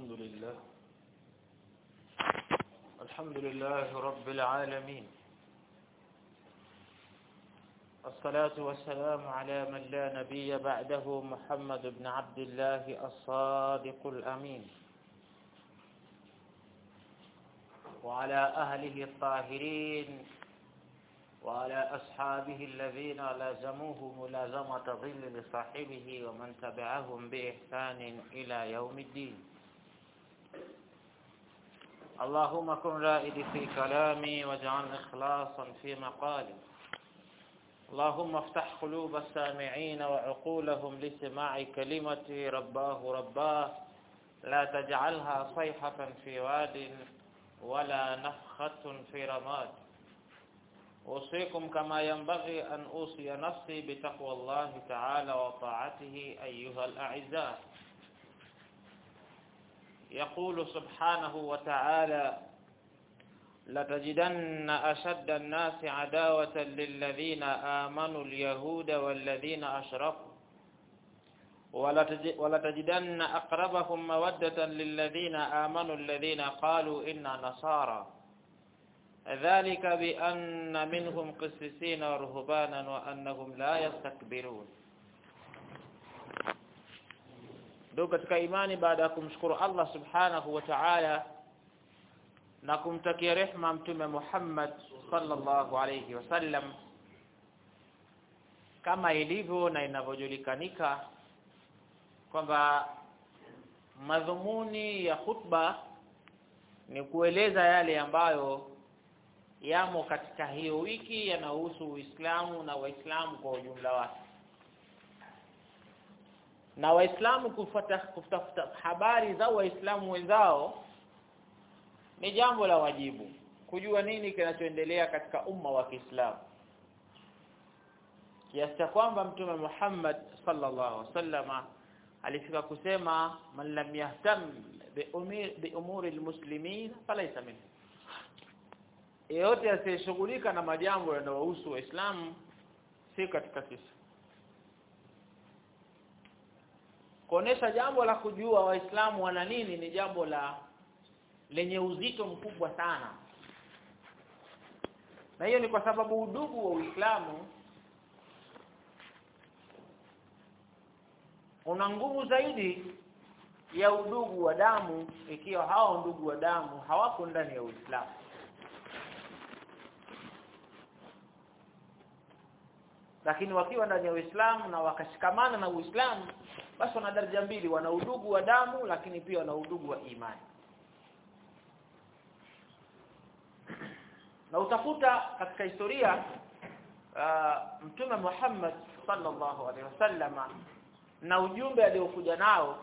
لله. الحمد لله رب العالمين. الصلاة والسلام على من لا نبي بعده محمد بن عبد الله الصادق الأمين. وعلى أهله الطاهرين وعلى أصحابه الذين لازموه ملازمة ظل لصاحبه ومن تبعهم بإحسان إلى يوم الدين. اللهم كن رائدي في كلامي واجعل إخلاصا في مقالي. اللهم افتح قلوب السامعين وعقولهم لسماع كلمتي رباه رباه. لا تجعلها صيحة في واد ولا نفخة في رماد. أوصيكم كما ينبغي أن أوصي نفسي بتقوى الله تعالى وطاعته أيها الأعزاء. يقول سبحانه وتعالى لتجدن أشد الناس عداوة للذين آمنوا اليهود والذين أشركوا ولتجدن أقربهم مودة للذين آمنوا الذين قالوا إنا نصارى. ذلك بأن منهم قسيسين ورهبانا وأنهم لا يستكبرون. Ndio katika imani baada ya kumshukuru Allah subhanahu wa ta'ala na kumtakia rehma mtume Muhammad sallallahu alayhi wasallam kama ilivyo na inavyojulikanika kwamba madhumuni ya khutba ni kueleza yale ambayo yamo katika hiyo wiki yanahusu Uislamu na Waislamu kwa ujumla wake na Waislamu kufuata kutafuta habari za Waislamu wenzao ni jambo la wajibu kujua nini kinachoendelea katika umma wa Kiislamu. Kiasi cha kwamba mtume Muhammad sallallahu alaihi wasallama alifika kusema man lam yahtam bi umuri almuslimin falaysa minhu. Yeyote asiyeshughulika na majambo yanayohusu waislamu si katika sisi kuonesha jambo la kujua waislamu wana nini ni jambo la lenye uzito mkubwa sana. Na hiyo ni kwa sababu udugu wa Uislamu una nguvu zaidi ya udugu wa damu ikiwa hao ndugu wa damu hawako ndani ya Uislamu. Lakini wakiwa ndani ya Uislamu na wakashikamana na Uislamu basi wana daraja mbili wana udugu wa damu lakini pia wana udugu wa imani. Na utafuta katika historia uh, mtume Muhammad sallallahu alaihi wasallama na ujumbe aliokuja nao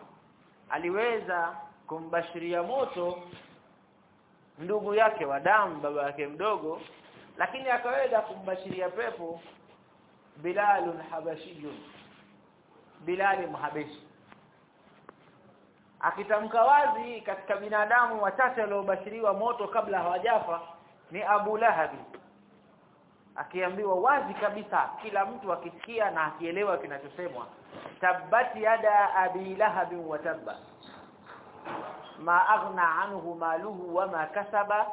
aliweza kumbashiria moto ndugu yake wa damu baba yake mdogo lakini akaweza kumbashiria pepo Bilalun Habashiyun Bilali Mhabeshi akitamka wazi katika binadamu watatu waliobashiriwa moto kabla hawajafa ni Abu Lahabi akiambiwa wazi kabisa kila mtu akisikia na akielewa kinachosemwa tabati yada abi lahab wa tabba. Ma aghna anhu maluhu wama kasaba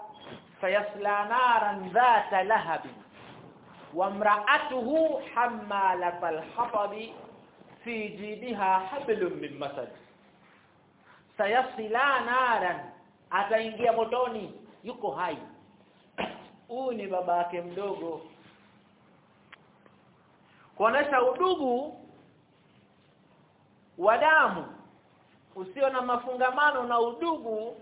fayasla naran dhata lahab. Wa imra'atuhu hammalatal hatabi fi jidiha hablum min masad. Sayasila naran ataingia motoni yuko hai. Huyu ni baba yake mdogo. Kuonesha udugu wa damu usio na mafungamano na udugu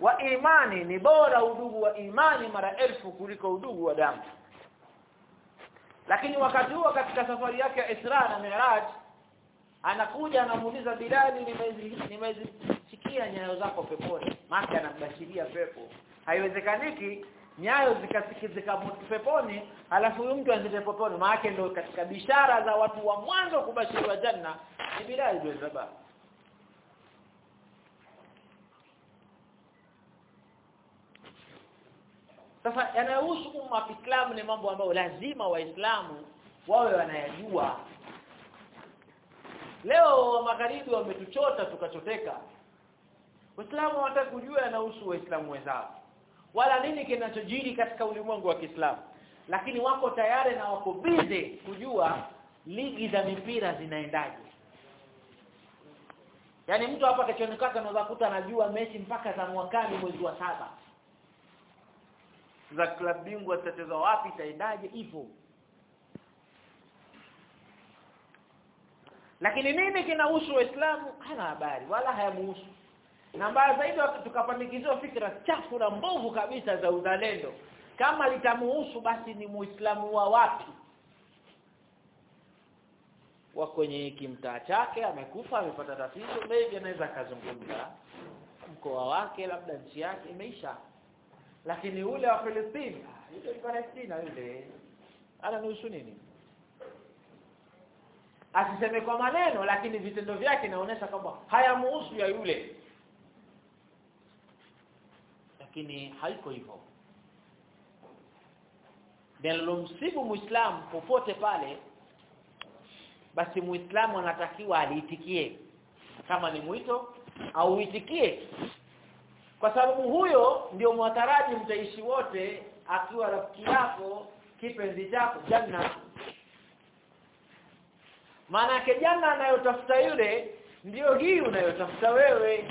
wa imani ni bora udugu wa imani mara elfu kuliko udugu wa damu lakini wakati huo katika safari yake ya Isra na Mi'raj anakuja anamuuliza Bilali nimezisikia nyayo zako peponi. Maana anambashiria pepo. Haiwezekaniki nyayo zikasikizika peponi alafu huyu mtu anzile peponi. Maana ndio katika bishara za watu wa mwanzo kubashiriwa janna ni Bilali bin Rabah Sasa yanayohusu umma wa Kiislamu ni mambo ambayo lazima waislamu wawe wanayajua. Leo magharibi wametuchota tukachoteka. Waislamu hawataka kujua yanahusu Waislamu wenzao wala nini kinachojiri katika ulimwengu wa Kiislamu lakini wako tayari na wako busy kujua ligi za mipira zinaendaje Yaani mtu hapa kachonikata anaweza kuta anajua mechi mpaka za mwakani mwezi wa saba za klabu bingwa zitacheza wapi itaendaje? Hivyo lakini nini kinahusu waislamu? Hana habari wala hayamuhusu. Na mbaya zaidi tukapandikiziwa fikra chafu na mbovu kabisa za uzalendo. Kama litamuhusu basi ni muislamu wa wapi? Wa kwenye kimtaa chake amekufa amepata tatizo maybe anaweza kazungumza mkoa wake labda nchi yake imeisha lakini ule wa Palestina yule Palestina yule. Ananuhusu nini? Asiseme kwa maneno lakini vitendo vyake naonesha kwamba haya hayamuhusu ya yule. Lakini haiko hivyo. Linalomsibu muislamu popote pale basi muislamu anatakiwa aliitikie kama ni mwito au uitikie kwa sababu huyo ndio mwataraji mtaishi wote akiwa rafiki yako kipenzi chako janna maana yake janna anayotafuta yule ndiyo hii unayotafuta wewe.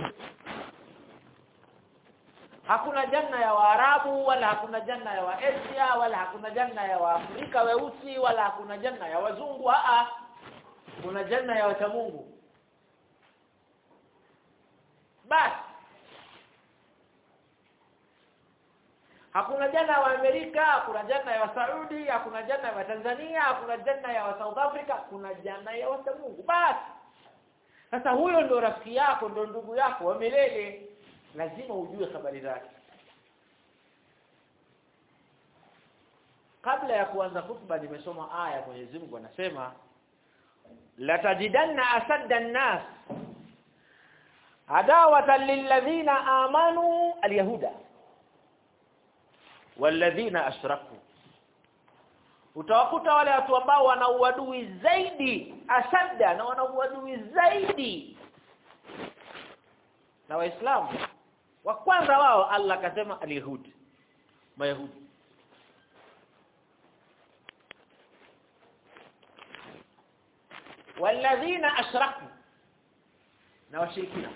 Hakuna janna ya Waarabu wala hakuna janna ya Waasia wala hakuna janna ya Waafrika weusi wala hakuna janna ya wazungu. A kuna janna ya wacha Mungu basi hakuna janna ya Amerika hakuna janna ya Saudi hakuna janna ya Tanzania hakuna janna ya South Africa kuna janna ya wacha Mungu basi. Sasa huyo ndio rafiki yako ndio ndugu yako wa milele. Lazima ujue habari zake. Kabla ya kuanza khutba nimesoma aya Mwenyezi Mungu anasema latajidanna asadda an-nas adawatan lilladhina amanu alyahuda walladhina ashraku. Utawakuta wale watu ambao wana uadui zaidi ashadda na wana uadui zaidi. Na waislamu wa kwanza wao Allah akasema alyahudi mayahudi. Walladhina ashraku. Na washirikina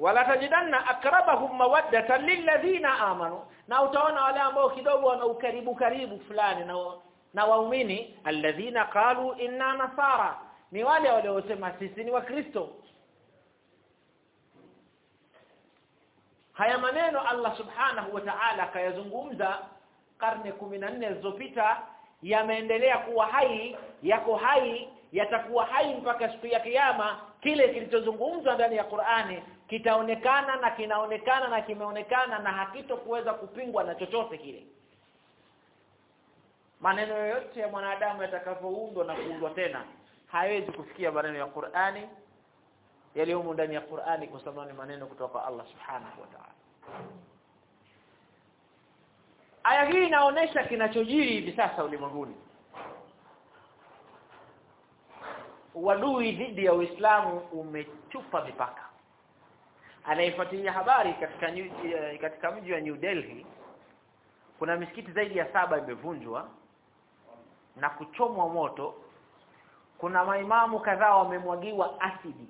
wala tajidanna akrabahum mawaddatan lilladhina amanu. Na utaona wale ambao kidogo wana ukaribu karibu fulani na na waumini alladhina qalu inna nasara. Ni wale waliosema sisi ni wakristo. Haya maneno Allah subhanahu wa ta'ala akayazungumza karne 14 zilizopita yameendelea kuwa hai yako hai yatakuwa hai mpaka siku ya kiyama. Kile kilichozungumzwa ndani ya Qur'ani kitaonekana na kinaonekana na kimeonekana na hakitokuweza kupingwa na chochote kile. Maneno yote ya mwanadamu yatakavyoundwa na kuundwa tena haiwezi kufikia maneno ya Qur'ani yaliyomo ndani ya Qur'ani kwa sababu ni maneno kutoka Allah Subhanahu wa Ta'ala. Aya hii inaonesha kinachojiri hivi sasa ulimwenguni. Wadui dhidi ya Uislamu umechupa mipaka Anayefuatilia habari katika new, katika mji wa New Delhi kuna misikiti zaidi ya saba imevunjwa na kuchomwa moto. Kuna maimamu kadhaa wamemwagiwa asidi.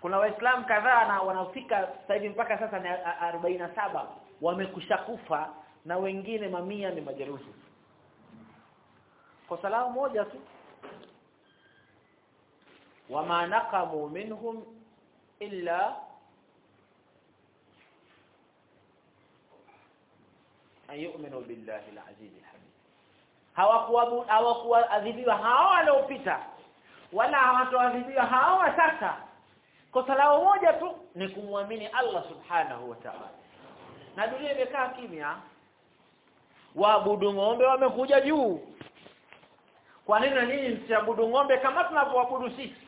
Kuna waislamu kadhaa na wanaofika sasa hivi mpaka sasa ni 47 wamekushakufa na wengine mamia ni majeruhi. Kwa salamu moja tu. Wama naqamu minhum illa أن billahi al-aziz al-hamid hawakuadhibiwa hao waliopita wala hawatoadhibiwa hao sasa kosa lao moja tu ni kumwamini Allah subhanahu wa ta'ala na dunia imekaa kimya waabudu ng'ombe wamekuja juu kwa nini na nyinyi msiabudu ng'ombe kama tunavyoabudu sisi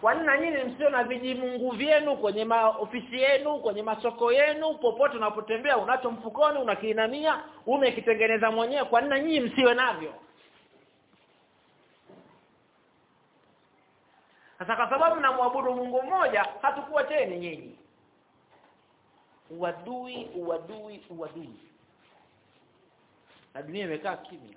kwa nini nyinyi msio na vijimungu vyenu kwenye maofisi yenu kwenye masoko yenu popote unapotembea unacho mfukoni unakiinamia umekitengeneza mwenyewe kwa nini nyinyi msiwe navyo Sasa kwa sababu namwabudu Mungu mmoja hatukuwa tena nyinyi. Uadui, uadui, uadui. Na dunia imekaa kimya.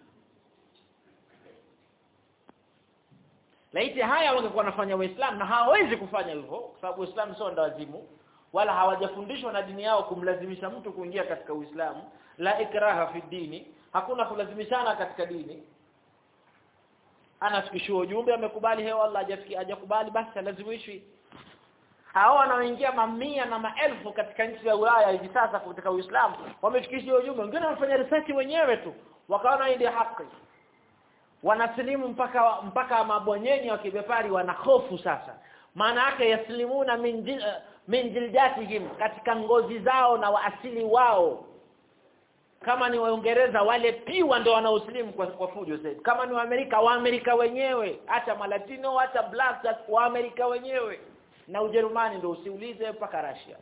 Laiti haya wangekuwa wanafanya waislamu na hawawezi kufanya hivyo kwa sababu waislamu sio ndawazimu wala hawajafundishwa na dini yao kumlazimisha mtu kuingia katika uislamu. La ikraha fi dini hakuna kulazimishana katika dini. Anafikishwa ujumbe amekubali hewa Allah hajasikia hajakubali basi lazimishwi hao wanaoingia mamia na maelfu katika nchi za Ulaya hivi sasa katika Uislamu wamefikishwa ujumbe. Wengine wanafanya research wenyewe tu wakaona hii ndio haki wanasilimu mpaka mpaka mabwanyenye wa kibepari wana hofu sasa. Maana yake yaslimuna min uh, jildatihim katika ngozi zao na waasili wao. Kama ni waingereza wale piwa ndio wanaoslimu kwa, kwa fujo zaidi. Kama ni waamerika waamerika wenyewe. Hata malatino hata blacks waamerika wenyewe. Na ujerumani ndio usiulize mpaka russia.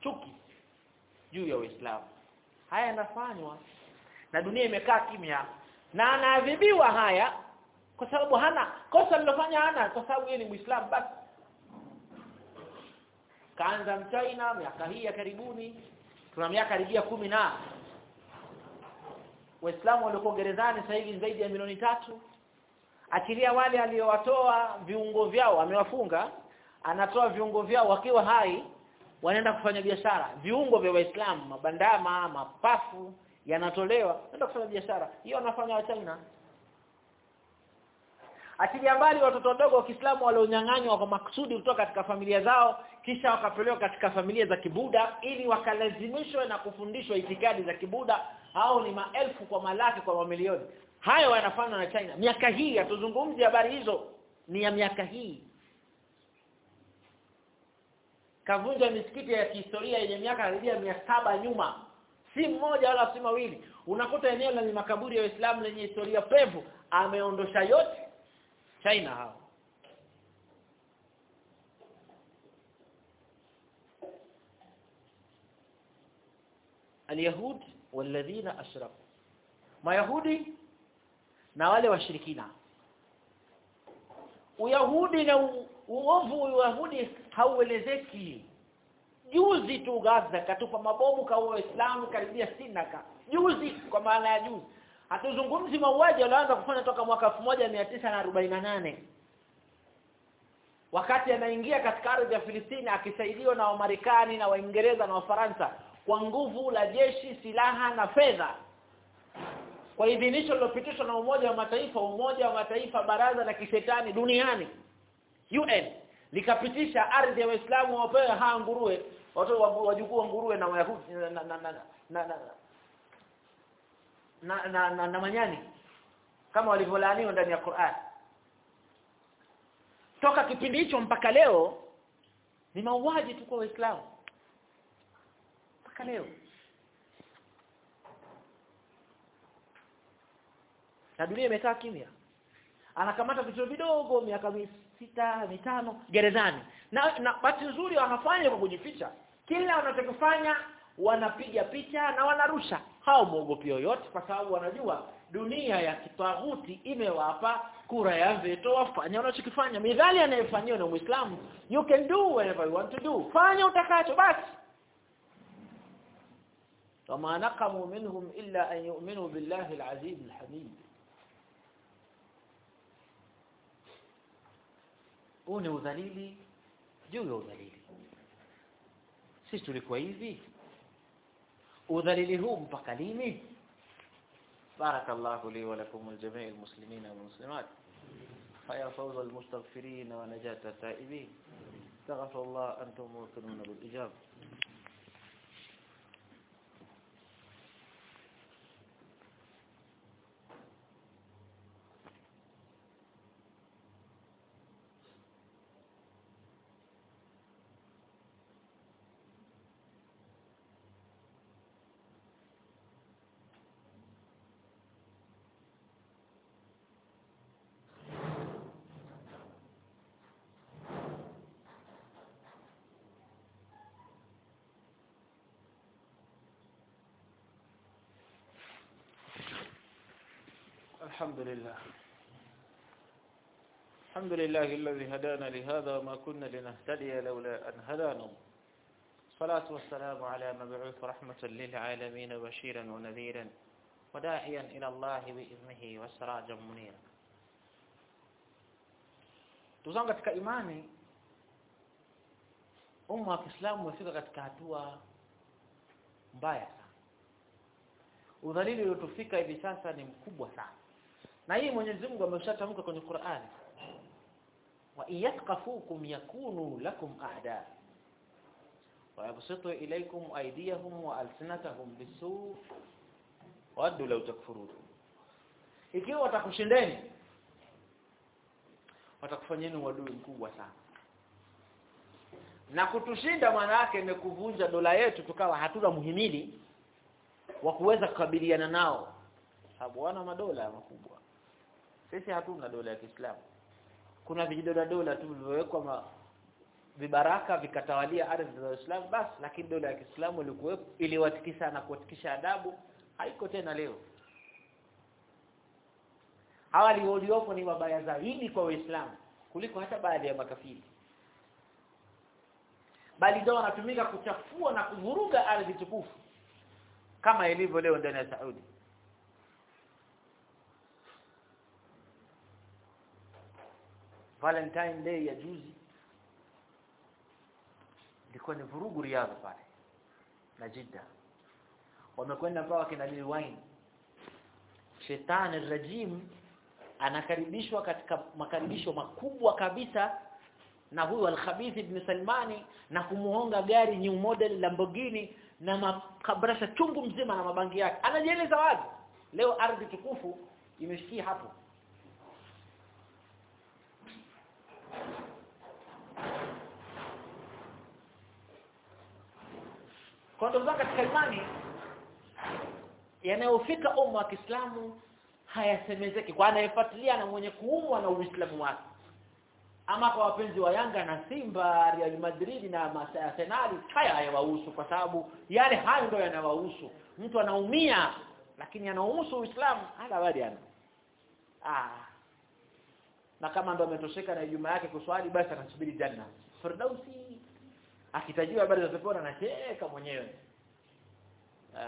Chuki juu ya uislamu haya yanafanywa. Na dunia imekaa kimya. Na anaadhibiwa haya kwa sababu hana kosa lilofanya hana kwa sababu yeye ni muislamu basi. Kaanza mchaina miaka hii ya karibuni tuna miaka karibia kumi na. Waislamu waliokuwa gerezani sasa hivi zaidi ya milioni tatu. Achilia wale aliowatoa viungo vyao amewafunga anatoa viungo vyao wakiwa hai wanaenda kufanya biashara. Viungo vya waislamu mabandama mapafu yanatolewa wanaenda kufanya biashara. Hiyo wanafanya wa China Asili mbali watoto wadogo wa Kiislamu walionyang'anywa kwa makusudi kutoka katika familia zao kisha wakapelewa katika familia za kibuda ili wakalazimishwe na kufundishwa itikadi za kibuda. Hao ni maelfu kwa malaki kwa mamilioni. Hayo yanafanywa na China. Miaka hii hatuzungumzi habari hizo. Ni ya miaka hii kavunja misikiti ya kihistoria yenye miaka karibia saba nyuma. Si mmoja wala si mawili. Unakuta eneo la makaburi ya Uislamu lenye historia pevu. Ameondosha yote. China hao. Alyahud walladhina ashraku. Mayahudi na wale washirikina. Uyahudi na uovu wa Yahudi hauelezeki. Juzi tu Gaza katupa mabomu kwa waislamu karibia sinaka juzi kwa maana ya juzi. Hatuzungumzi mauaji yalianza kufanya toka mwaka 1948 wakati anaingia katika ardhi ya Filistini akisaidiwa na Wamarekani na Waingereza na Wafaransa kwa nguvu la jeshi silaha na fedha. Kwa idhinisho lilopitishwa na umoja wa mataifa umoja wa mataifa baraza la kishetani duniani UN likapitisha ardhi ya Waislamu wapewe haa nguruwe watu wajukuu nguruwe na Wayahudi na na na na, na, na na, na, na, na manyani kama walivyolaaniwa ndani ya Qur'an toka kipindi hicho mpaka leo ni mauaji tu kwa waislamu mpaka leo na dunia imekaa kimya anakamata vitu vidogo miaka sita mitano gerezani. Na, na bahati nzuri wanafanya kwa kujificha. Kila wanachokifanya wanapiga picha na wanarusha. Hao muogopi yoyote kwa sababu wanajua dunia ya kitaguti imewapa kura ya veto wafanya wanachokifanya. Midhali anayefanyiwa na Muislamu you can do whatever you want to do. Fanya utakacho basi. Minhum illa an yu'minu billahi One u udhalili gdje ga udalili? Svi su li koji izbi? Udalili hum, بارك الله لي ولكم ولجميع المسلمين والمسلمات فيا فوز المستغفرين ونجاة التائبين استغفر الله أنتم موقنون بالإجابة الحمد لله. الحمد لله الذي هدانا لهذا وما كنا لنهتدي لولا أن هدانا. الصلاة والسلام على مبعوث رحمة للعالمين بشيرا ونذيرا وداعيا إلى الله بإذنه وسراجا منيرا. Tuzangu katika imani umma wa Kiislamu umefika katika hatua mbaya sana. Udhalili uliotufika hivi sasa ni mkubwa sana. Na hii Mwenyezi Mungu ameshatamka kwenye Qur'an. Wa iyaqafukum yakunu lakum a'da wa yabsutu ilaykum aydiyahum wa alsinatahum bisu. Waddu law takfurun. Ikiwa watakushindeni watakufanyeni wadui mkubwa sana. Na kutushinda maana yake ni kuvunja dola yetu tukawa hatuna muhimili wa kuweza kukabiliana nao. Sababu wana madola makubwa sisi hatuna dola ya Kiislamu. Kuna vijidola dola tu vilivyowekwa vibaraka vikatawalia ardhi za Uislamu basi lakini dola ya Kiislamu ilikuwepo iliwatikisa na kuwatikisha adabu haiko tena leo. Hawa waliopo ni wabaya zaidi kwa Uislamu kuliko hata baadhi ya makafiri. Bali ndio wanatumika kuchafua na kuvuruga ardhi tukufu kama ilivyo leo ndani ya Saudi Valentine Day ya juzi ilikuwa ni vurugu riadha pale na Jeddah. Wamekwenda mpaka kina Lil Wayne. Shetani rajim anakaribishwa katika makaribisho makubwa kabisa na huyu al-Khabith ibn Salmani na kumuonga gari new model Lamborghini na makabrasha chungu mzima na mabangi yake. Anajieleza wazi. Leo ardhi tukufu imeshikia hapo kwa ndugu katika imani yanayofika umma wa Kiislamu hayasemezeki. Kwa anayefuatilia na mwenye kuumwa na Uislamu wake. Ama kwa wapenzi wa Yanga na Simba Real Madrid na Arsenal haya hayawahusu kwa sababu yale hayo ndio yanawahusu. Mtu anaumia lakini anahusu Uislamu hata bali ana ah. Na kama ndo ametosheka na juma yake kuswali basi anasubiri janna. Firdausi akitajiwa habari za peponi anacheka mwenyewe.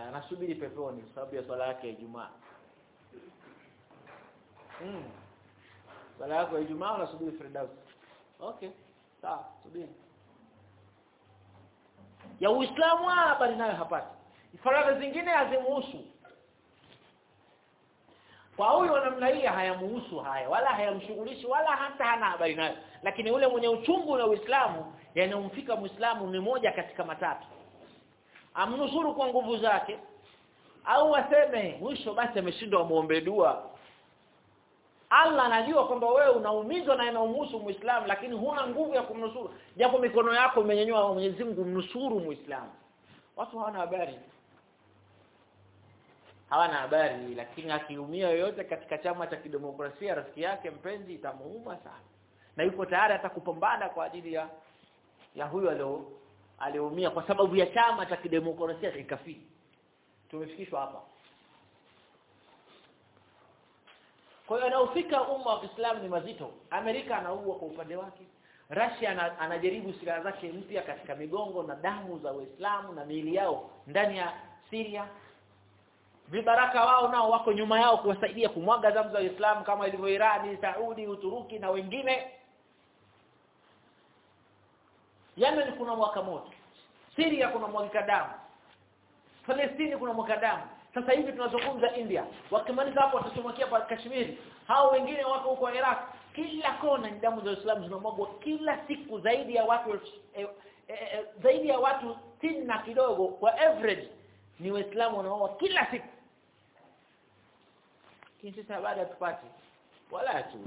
Anasubiri peponi kwa sababu ya swala yake ya Ijumaa. Mm swala yako ya Ijumaa unasubiri Firdaus. Okay sawa subiri. Ya Uislamu habari nayo hapati. Faragha zingine hazimuhusu kwa huyu wa namna hii hayamuhusu haya wala hayamshughulishi wala hata hana habari nayo. Lakini ule mwenye uchungu na Uislamu yanayomfika Muislamu ni moja katika matatu. Amnusuru kwa nguvu zake au aseme mwisho basi ameshindwa muombe dua. Allah anajua kwamba wewe unaumizwa na inaumhusu Muislamu lakini huna nguvu ya kumnusuru. Japo mikono yako imenyanyua Mwenyezi Mungu mnusuru Muislamu. Watu hawana habari hawana habari lakini akiumia yoyote katika chama cha kidemokrasia rafiki yake mpenzi itamuuma sana. Na yuko tayari hata kupambana kwa ajili ya ya huyo alio aliumia kwa sababu ya chama cha kidemokrasia kikafiri tumefikishwa hapa. Kwa hiyo anaofika umma wa Kiislamu ni mazito. Amerika anaua kwa upande wake. Russia anajaribu silaha zake mpya katika migongo na damu za uislamu na miili yao ndani ya Syria vibaraka wao nao wako nyuma yao kuwasaidia kumwaga damu za Uislamu kama ilivyo Irani, Saudi, Uturuki na wengine. Yemen kuna mwaka moto Syria kuna mwaka damu. Palestine kuna mwaka damu. Sasa hivi tunazungumza India. Wakimaliza hapo watachomokea pa Kashmiri. Hao wengine wako huko Iraq. Kila kona ni damu za Uislamu zinamwagwa kila siku zaidi ya watu eh, eh, eh, zaidi ya watu tini na kidogo kwa average ni waislamu wanaoa kila siku kisha habari hatupati wala tu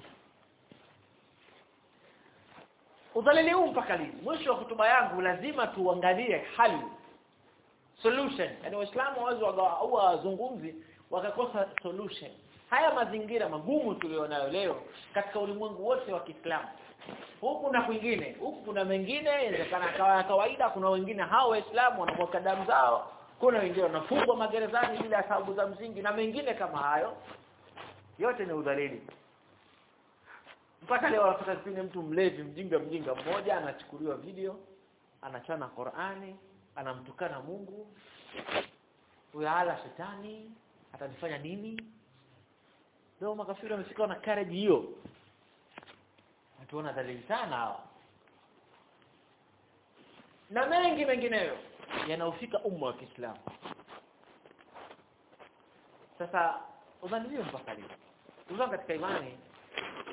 udhalili huu mpaka lini? Mwisho wa hotuba yangu lazima tuangalie hali. Solution. Yani waislamu hawezi wazungumzi wakakosa solution. Haya mazingira magumu tulionayo leo katika ulimwengu wote wa Kiislamu. Huku na kwingine huku kuna mengine inawezekana kawa kawaida kuna wengine hao waislamu wanakuwa damu zao kuna wengine wanafungwa magerezani bila sababu za msingi na mengine kama hayo yote ni udhalili. Mpaka leo wanapata kipindi mtu mlevi mjinga mjinga mmoja anachukuliwa video anachana Qur'ani anamtukana Mungu. Ala shetani atanifanya nini? Leo makafiri wamefika na courage hiyo. Watuona dalili sana hawa. Na mengi mengineyo yanaufika umma wa Kiislamu. Sasa udhalilio mpaka leo uzao katika imani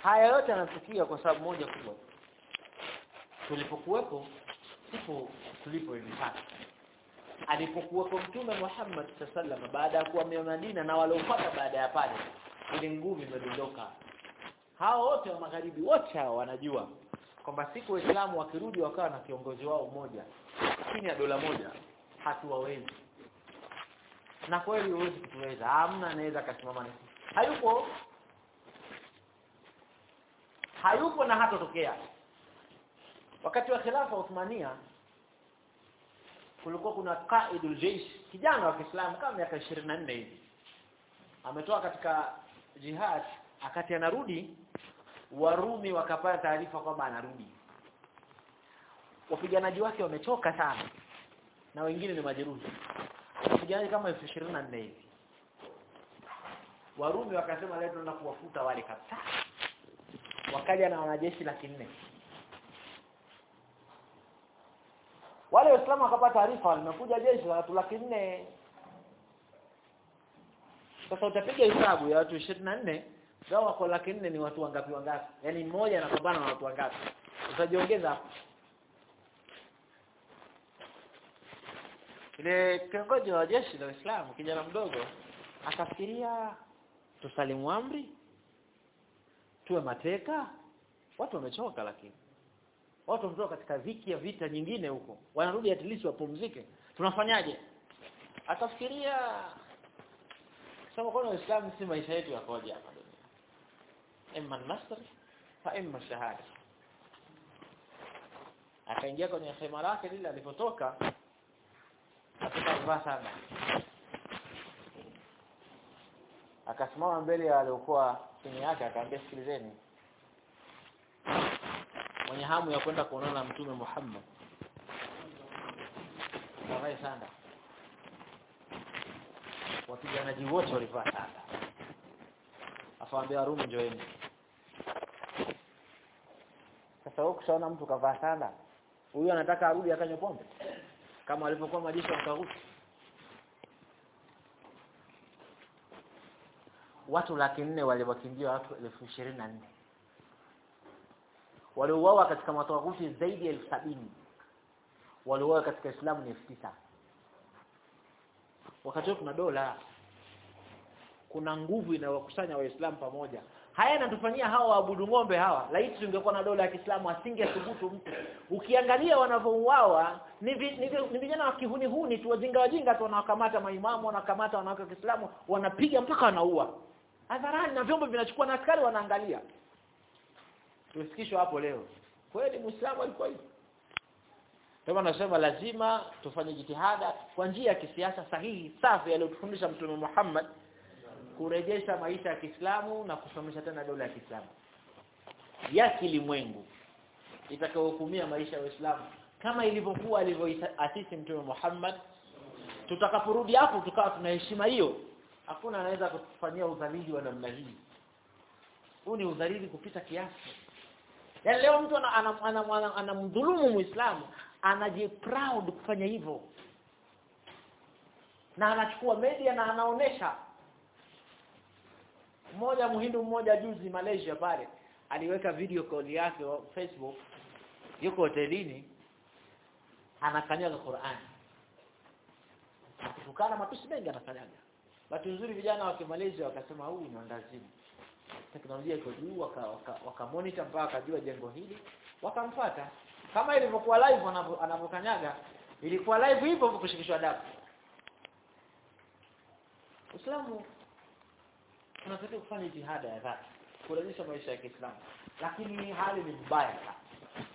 haya yote yanatukia kwa sababu moja kubwa. Tulipokuwepo sipo tulipo hivi sasa. Alipokuwepo mtume Muhammad sallallahu baada ya kuwa Madina na waliofuata baada ya pale ile nguvu imedondoka. Hao wote wa magharibi wote hao wanajua kwamba siku waislamu wakirudi wakawa na kiongozi wao mmoja chini ya dola moja hatuwawezi na kweli huwezi kutuweza. Hamna anaweza kasimama nasi hayupo hayupo na hatotokea. Wakati wa khilafa Uthmania kulikuwa kuna qaidul jaysh kijana wa Kiislamu kama miaka 24 hivi. Ametoka katika jihad akati anarudi Warumi wakapata taarifa kwamba anarudi. Wapiganaji wake wamechoka sana na wengine ni majeruhi. Wapiganaji kama 24 hivi. Warumi wakasema leo tunaenda kuwafuta wale kabisa wakaja na wanajeshi laki nne. Wale waislamu wakapata taarifa limekuja jeshi la watu laki nne. Sasa utapiga hesabu ya watu 24 gawa kwa laki nne ni watu wangapi wangapi? Yani mmoja anapambana na watu wangapi? Utajiongeza hapo. Ile kiongozi wa jeshi la Uislamu kijana mdogo akafikiria tusalimu amri tuwe mateka. Watu wamechoka lakini. Watu wametoka katika dhiki ya vita nyingine huko. Wanarudi at least wapumzike. Tunafanyaje? Atafikiria. Sema kwa Uislamu si maisha yetu yakoje hapa dunia nasr fa imma shahada akaingia kwenye hema lake lile alipotoka akavaa sana akasimama mbele ya waliokuwa chini yake akaambia sikilizeni. Mwenye hamu ya kwenda kuonana mtume Muhammad. Wavae sanda wapiganaji wote walivaa sanda. Afaambia Warumi njoeni sasa huko kushaona mtu kavaa sanda huyu anataka arudi akanywe pombe? Kama alivyokuwa majisho wa watu laki nne waliwakimbia watu elfu ishirini na nne. Waliouawa katika matawaguti zaidi ya elfu sabini. Waliouawa katika Islamu ni elfu tisa. Wakati kuna dola kuna nguvu inayowakusanya waislamu pamoja. Haya yanatufanyia hawa waabudu ng'ombe hawa. Laiti tungekuwa na dola ya Kiislamu asingethubutu mtu. Ukiangalia wanavyouawa ni ni vijana wa kihuni huni tu wajinga wajinga tu wanawakamata maimamu wanakamata wanawake wa Kiislamu wanapiga mpaka wanaua hadharani na vyombo vinachukua na askari wanaangalia. Tusikishwe hapo leo. Kweli muislamu alikuwa hivi? Kama nasema lazima tufanye jitihada kwa njia ya kisiasa sahihi safi aliyotufundisha mtume Muhammad kurejesha maisha ya Kiislamu na kusomesha tena dola ya Kiislamu. Ya kilimwengu itakayohukumia maisha ya Uislamu kama ilivyokuwa alivyoasisi mtume Muhammad tutakaporudi hapo tukawa tuna heshima hiyo hakuna anaweza kutufanyia udhalili wa namna hii. Huu ni udhalili kupita kiasi. Yaani leo mtu anamdhulumu muislamu anajiproud kufanya hivyo. Na anachukua media na anaonesha. Mmoja muhindu mmoja juzi Malaysia pale aliweka video call yake wa Facebook yuko hotelini anakanyaga Qur'an akitukana matusi mengi anakanyaga Bahati nzuri vijana wa Malaysia wakasema huu ni mandazimu teknolojia iko juu waka, waka, waka monitor mpaka akajua jengo hili. Wakamfuata kama ilivyokuwa live anavyokanyaga ilikuwa live hivyo hivyo kushikishwa adabu Uislamu tunatakiwa kufanya jihada ya dhati kurejesha maisha ya Kiislamu. Lakini hali ni mbaya sana.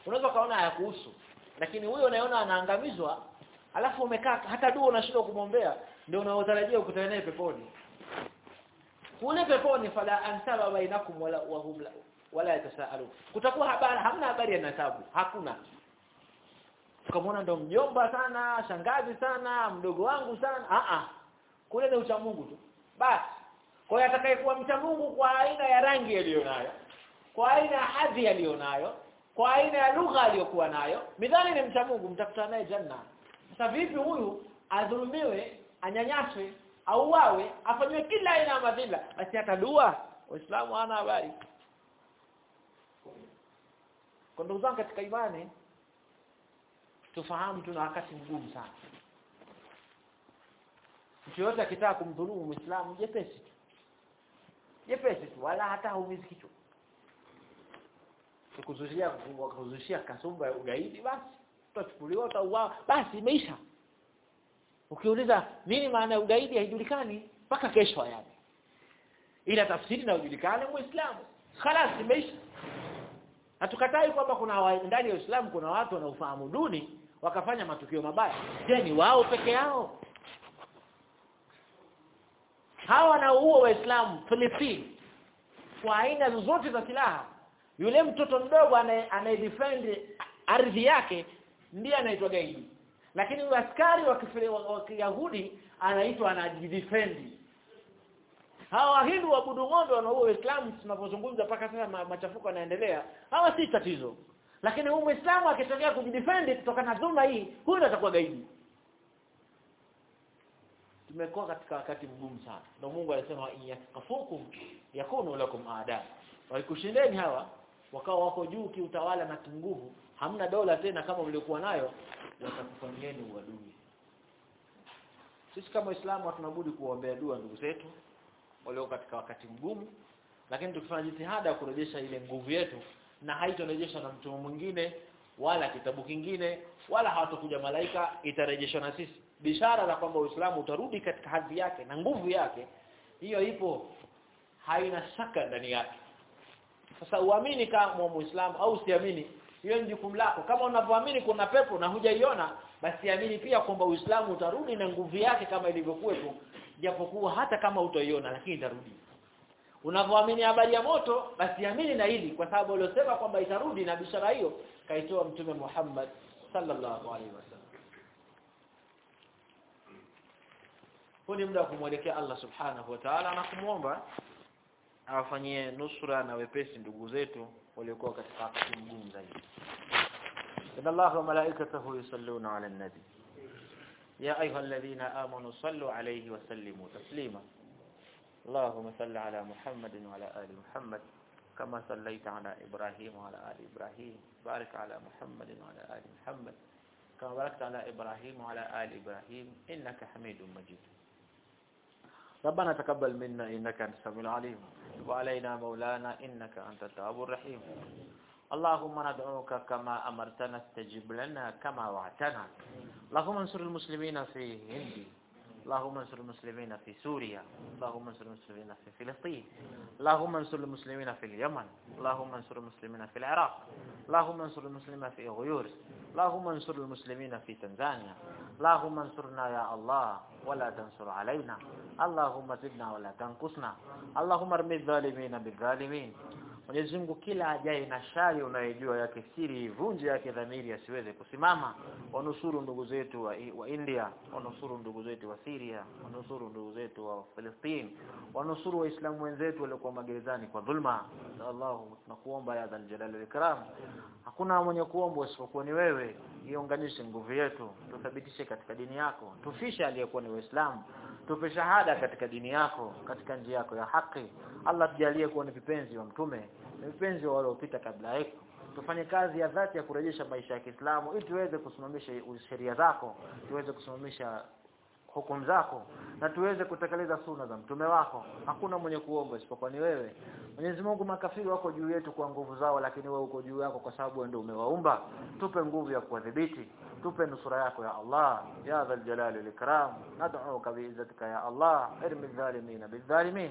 Unaweza kaona hayakuhusu lakini huyo unaona anaangamizwa alafu umekaa hata dua unashindwa kumwombea ndio unaotarajia ukutane naye peponi. Kule peponi fala ansaba bainakum wala wahum la- wala yatasaalu. Kutakuwa habari hamna habari ya nasabu hakuna. Ukamwona ndo mjomba sana shangazi sana mdogo wangu sana. A a kule ni ucha Mungu tu. Basi. Kwa hiyo atakayekuwa mcha Mungu kwa aina ya rangi aliyonayo kwa aina ya hadhi aliyonayo kwa aina ya lugha aliyokuwa nayo midhani ni mcha Mungu mtakutana naye janna sasa vipi huyu adhulumiwe anyanyaswe auawe afanywe kila aina ya madhila basi hata dua waislamu hana habari. Ndugu zangu katika imani tufahamu tuna wakati mgumu sana. Mtu yote akitaka kumdhulumu muislamu jepesi jepesi tu wala hata haumizi kichwa. Kukuzushia kukuzushia kasumba ya ugaidi basi utachukuliwa utauawa basi imeisha ukiuliza nini maana ya ugaidi haijulikani mpaka kesho yani ila tafsiri na ujulikane muislamu خلاص imeisha hatukatai kwamba kuna wa- ndani ya Uislamu kuna watu wanaofahamu duni wakafanya matukio mabaya je ni wao peke yao hawa wanaoua waislamu Filipini kwa aina zozote za silaha yule mtoto mdogo anaye anayedefend ardhi yake ndiye anaitwa gaidi lakini yule askari wa Kiyahudi anaitwa anajidefend. Hawa wahindu waabudu ng'ombe wanaua waislamu tunapozungumza mpaka sasa machafuko yanaendelea hawa si tatizo. Lakini huyu muislamu akitokea kujidefend kutokana na dhulma hii huyu atakuwa gaidi. Tumekuwa katika wakati mgumu sana. Ndio Mungu alisema in yaskafukum yakunu lakum aada. Waikushindeni hawa wakawa wako juu kiutawala na kinguvu hamna dola tena kama mlikuwa nayo watakufanyieni uadui. Sisi kama waislamu tunabudi kuombea dua ndugu zetu walio katika wakati mgumu lakini tukifanya jitihada ya kurejesha ile nguvu yetu na haitorejeshwa na mtu mwingine wala kitabu kingine wala hawatokuja malaika itarejeshwa na sisi. Bishara la kwamba Uislamu utarudi katika hadhi yake na nguvu yake hiyo ipo haina shaka ndani yake. Sasa uamini kama muislamu au usiamini hiyo ni jukumu lako. Kama unavyoamini kuna pepo na hujaiona basi amini pia kwamba Uislamu utarudi na nguvu yake kama ilivyokuwepo japokuwa hata kama utaiona lakini itarudi. Unavoamini habari ya moto basi amini na hili kwa sababu aliosema kwamba itarudi na bishara hiyo kaitoa mtume Muhammad sallallahu alaihi wasallam. Huu ni muda wa kumwelekea Allah subhanahu wa ta'ala na kumuomba awafanyie nusra na wepesi ndugu zetu waliokuwa katika wakati mgumu zaidi إن الله وملائكته يصلون على النبي. يا أيها الذين آمنوا صلوا عليه وسلموا تسليما. اللهم صل على محمد وعلى آل محمد كما صليت على إبراهيم وعلى آل إبراهيم. بارك على محمد وعلى آل محمد كما باركت على إبراهيم وعلى آل إبراهيم. إنك حميد مجيد. ربنا تقبل منا إنك أنت السميع العليم. وعلينا مولانا إنك أنت التواب الرحيم. اللهم ندعوك كما أمرتنا استجب لنا كما وعدتنا. اللهم انصر المسلمين في هند اللهم انصر المسلمين في سوريا اللهم انصر المسلمين في فلسطين اللهم انصر المسلمين في اليمن اللهم انصر المسلمين في العراق اللهم انصر المسلمين في غيور اللهم انصر المسلمين في تنزانيا اللهم انصرنا يا الله ولا تنصر علينا اللهم زدنا ولا تنقصنا اللهم ارمي الظالمين بالظالمين. Mwenyezi Mungu kila ajaye na shari unayojua yake siri vunje yake dhamiri asiweze kusimama. Wanusuru ndugu zetu wa, wa India wanusuru ndugu zetu wa Syria wanusuru ndugu zetu wa Palestine wanusuru waislamu wenzetu waliokuwa magerezani kwa dhulma. Allahu tunakuomba ya dhal jalali wal ikram. Hakuna mwenye kuomba isipokuwa ni wewe. Iunganishe nguvu yetu tuthabitishe katika dini yako tufishe aliyekuwa ni waislamu tupe shahada katika dini yako katika njia yako ya haki. Allah tujalie kuwa ni vipenzi wa mtume wa waliopita kabla yetu tufanye kazi ya dhati ya kurejesha maisha ya Kiislamu ili tuweze kusimamisha sheria zako tuweze kusimamisha hukumu zako na tuweze kutekeleza suna za mtume wako hakuna mwenye kuomba isipokuwa ni wewe Mwenyezi Mungu makafiri wako juu yetu kwa nguvu zao lakini wewe uko juu yako kwa sababu wewe ndio umewaumba tupe nguvu ya kuwadhibiti tupe nusura yako ya Allah ya dhal jalali wal ikram nad'uka bi'izzatika ya Allah irmi adh-dhalimin bidh-dhalimin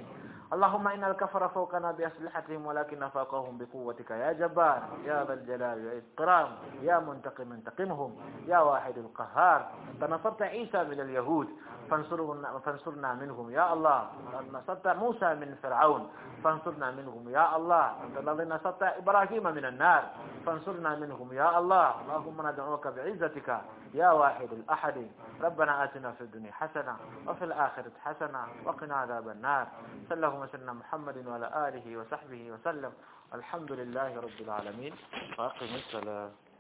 اللهم إن الكفر فوقنا بأسلحتهم ولكن فوقهم بقوتك يا جبار يا ذا الجلال والإكرام يا منتقم انتقمهم يا واحد القهار أنت نصرت عيسى من اليهود فانصرنا, فانصرنا منهم. يا الله نصرت موسى من فرعون. فانصرنا منهم. يا الله أنت الذي نصرت إبراهيم من النار. فانصرنا منهم. يا الله اللهم ندعوك بعزتك يا واحد الأحد. ربنا آتنا في الدنيا حسنة وفي الآخرة حسنة وقنا عذاب النار. صلى الله وسلم محمد وعلى آله وصحبه وسلم. الحمد لله رب العالمين. وأقم السلام